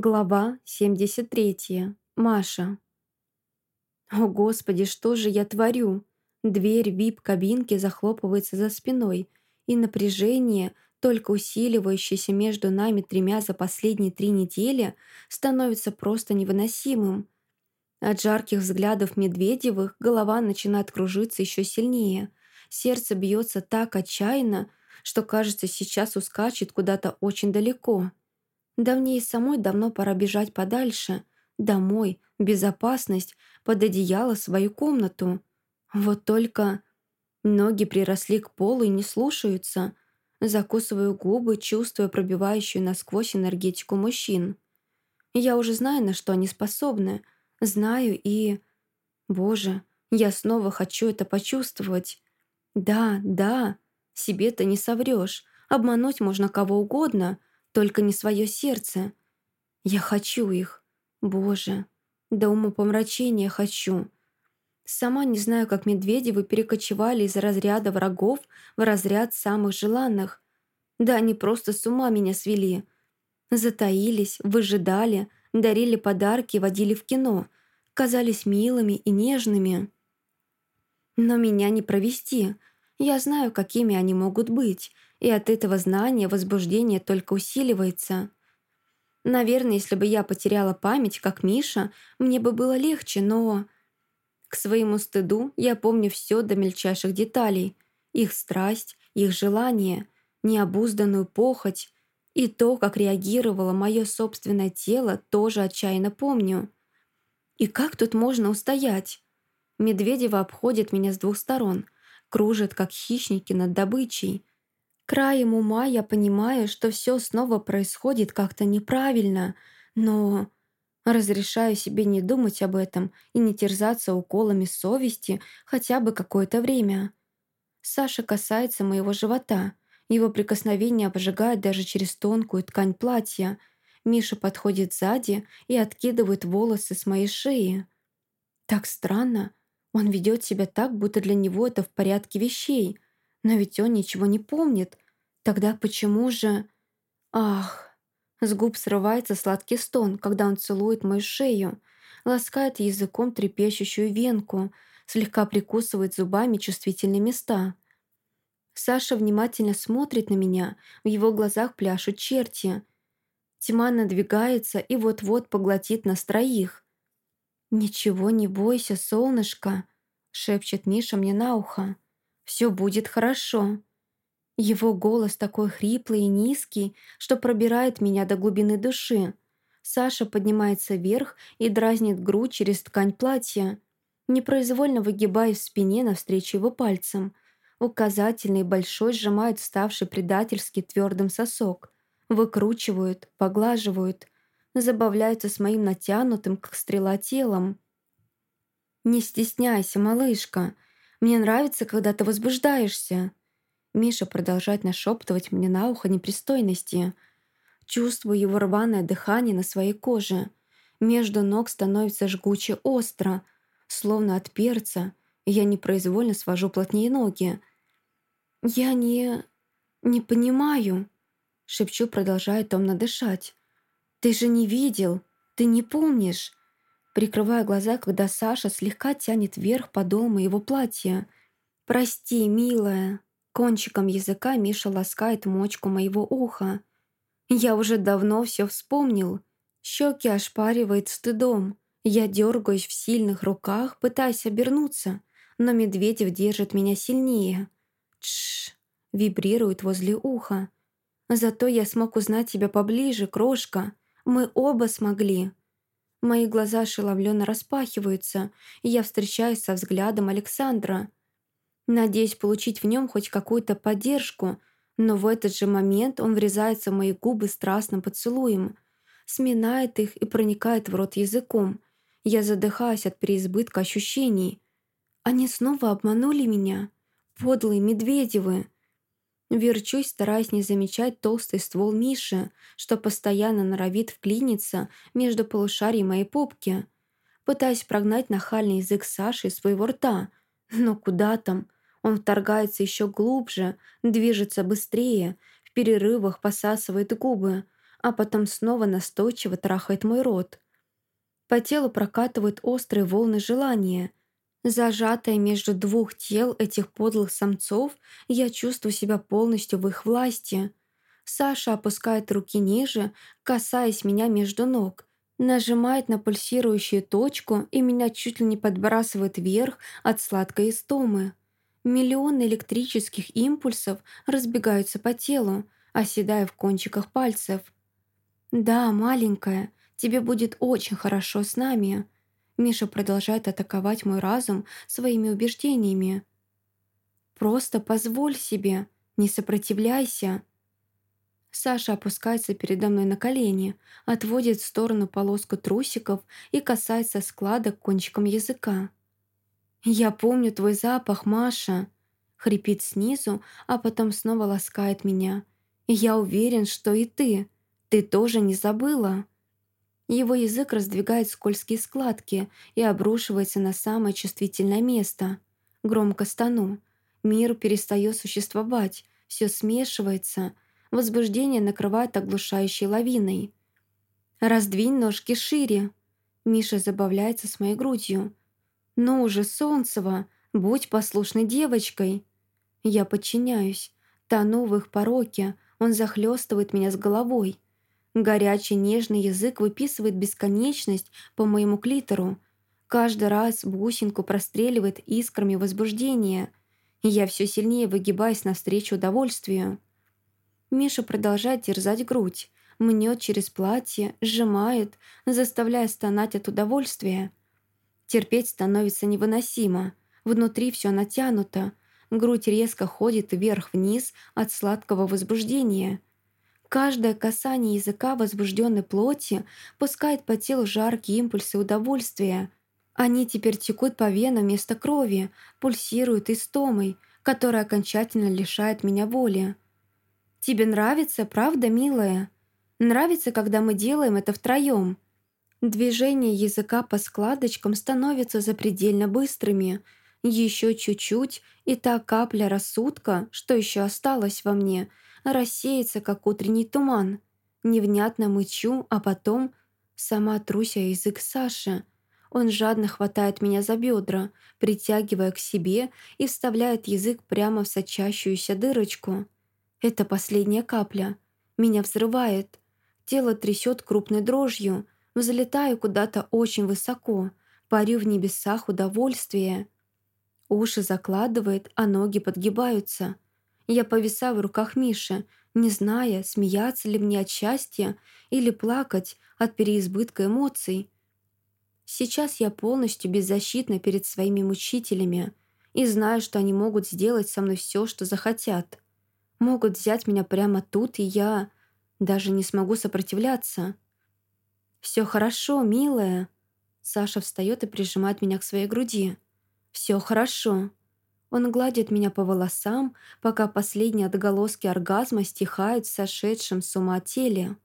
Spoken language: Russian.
Глава 73. Маша. О, Господи, что же я творю? Дверь вип-кабинки захлопывается за спиной, и напряжение, только усиливающееся между нами тремя за последние три недели, становится просто невыносимым. От жарких взглядов Медведевых голова начинает кружиться еще сильнее. Сердце бьется так отчаянно, что, кажется, сейчас ускачет куда-то очень далеко. Да мне и самой давно пора бежать подальше. Домой, безопасность, под одеяло, свою комнату. Вот только ноги приросли к полу и не слушаются. Закусываю губы, чувствуя пробивающую насквозь энергетику мужчин. Я уже знаю, на что они способны. Знаю и... Боже, я снова хочу это почувствовать. Да, да, себе-то не соврешь. Обмануть можно кого угодно — только не свое сердце. Я хочу их. Боже, до умопомрачения хочу. Сама не знаю, как Медведевы перекочевали из разряда врагов в разряд самых желанных. Да они просто с ума меня свели. Затаились, выжидали, дарили подарки, водили в кино, казались милыми и нежными. Но меня не провести. Я знаю, какими они могут быть, и от этого знания возбуждение только усиливается. Наверное, если бы я потеряла память, как Миша, мне бы было легче, но... К своему стыду я помню все до мельчайших деталей. Их страсть, их желание, необузданную похоть. И то, как реагировало мое собственное тело, тоже отчаянно помню. И как тут можно устоять? Медведева обходит меня с двух сторон, кружит, как хищники над добычей, Краем ума я понимаю, что все снова происходит как-то неправильно, но разрешаю себе не думать об этом и не терзаться уколами совести хотя бы какое-то время. Саша касается моего живота. Его прикосновение обжигает даже через тонкую ткань платья. Миша подходит сзади и откидывает волосы с моей шеи. Так странно. Он ведет себя так, будто для него это в порядке вещей — но ведь он ничего не помнит. Тогда почему же... Ах... С губ срывается сладкий стон, когда он целует мою шею, ласкает языком трепещущую венку, слегка прикусывает зубами чувствительные места. Саша внимательно смотрит на меня, в его глазах пляшут черти. Тьма надвигается и вот-вот поглотит нас троих. «Ничего не бойся, солнышко», — шепчет Миша мне на ухо. Все будет хорошо». Его голос такой хриплый и низкий, что пробирает меня до глубины души. Саша поднимается вверх и дразнит грудь через ткань платья. Непроизвольно выгибаясь в спине навстречу его пальцам. Указательный и большой сжимают ставший предательски твердым сосок. Выкручивают, поглаживают. Забавляются с моим натянутым, как стрела, телом. «Не стесняйся, малышка», мне нравится, когда ты возбуждаешься». Миша продолжает нашептывать мне на ухо непристойности. Чувствую его рваное дыхание на своей коже. Между ног становится жгуче остро, словно от перца, я непроизвольно свожу плотнее ноги. «Я не... не понимаю», — шепчу, продолжая томно дышать. «Ты же не видел, ты не помнишь прикрывая глаза, когда Саша слегка тянет вверх подол моего платья. «Прости, милая». Кончиком языка Миша ласкает мочку моего уха. «Я уже давно все вспомнил». Щеки ошпаривает стыдом. Я дергаюсь в сильных руках, пытаясь обернуться, но Медведев держит меня сильнее. Тш, вибрирует возле уха. Зато я смог узнать тебя поближе, крошка. Мы оба смогли. Мои глаза ошеломленно распахиваются, и я встречаюсь со взглядом Александра. Надеюсь получить в нем хоть какую-то поддержку, но в этот же момент он врезается в мои губы страстным поцелуем, сминает их и проникает в рот языком. Я задыхаюсь от переизбытка ощущений. Они снова обманули меня. Подлые Медведевы. Верчусь, стараясь не замечать толстый ствол Миши, что постоянно норовит вклиниться между полушарий моей попки. Пытаюсь прогнать нахальный язык Саши из своего рта. Но куда там? Он вторгается еще глубже, движется быстрее, в перерывах посасывает губы, а потом снова настойчиво трахает мой рот. По телу прокатывают острые волны желания. Зажатая между двух тел этих подлых самцов, я чувствую себя полностью в их власти. Саша опускает руки ниже, касаясь меня между ног, нажимает на пульсирующую точку и меня чуть ли не подбрасывает вверх от сладкой истомы. Миллионы электрических импульсов разбегаются по телу, оседая в кончиках пальцев. «Да, маленькая, тебе будет очень хорошо с нами». Миша продолжает атаковать мой разум своими убеждениями. «Просто позволь себе, не сопротивляйся». Саша опускается передо мной на колени, отводит в сторону полоску трусиков и касается складок кончиком языка. «Я помню твой запах, Маша!» Хрипит снизу, а потом снова ласкает меня. «Я уверен, что и ты. Ты тоже не забыла?» Его язык раздвигает скользкие складки и обрушивается на самое чувствительное место. Громко стану. Мир перестает существовать, все смешивается. Возбуждение накрывает оглушающей лавиной. «Раздвинь ножки шире!» Миша забавляется с моей грудью. «Ну уже, Солнцева, будь послушной девочкой!» Я подчиняюсь. Тону в их пороке, он захлестывает меня с головой. Горячий нежный язык выписывает бесконечность по моему клитору. Каждый раз бусинку простреливает искрами возбуждения. Я все сильнее выгибаюсь навстречу удовольствию. Миша продолжает терзать грудь, мнет через платье, сжимает, заставляя стонать от удовольствия. Терпеть становится невыносимо. Внутри все натянуто. Грудь резко ходит вверх-вниз от сладкого возбуждения. Каждое касание языка возбужденной плоти пускает по телу жаркие импульсы удовольствия. Они теперь текут по венам вместо крови, пульсируют истомой, которая окончательно лишает меня воли. «Тебе нравится, правда, милая? Нравится, когда мы делаем это втроем?» Движения языка по складочкам становятся запредельно быстрыми. Еще чуть-чуть, и та капля рассудка, что еще осталась во мне, рассеется, как утренний туман. Невнятно мычу, а потом сама труся язык Саши. Он жадно хватает меня за бедра, притягивая к себе и вставляет язык прямо в сочащуюся дырочку. Это последняя капля. Меня взрывает. Тело трясет крупной дрожью — Взлетаю куда-то очень высоко, парю в небесах удовольствия. Уши закладывает, а ноги подгибаются. Я повисаю в руках Миши, не зная, смеяться ли мне от счастья или плакать от переизбытка эмоций. Сейчас я полностью беззащитна перед своими мучителями и знаю, что они могут сделать со мной все, что захотят. Могут взять меня прямо тут, и я даже не смогу сопротивляться. «Все хорошо, милая». Саша встает и прижимает меня к своей груди. «Все хорошо». Он гладит меня по волосам, пока последние отголоски оргазма стихают в сошедшем с ума теле.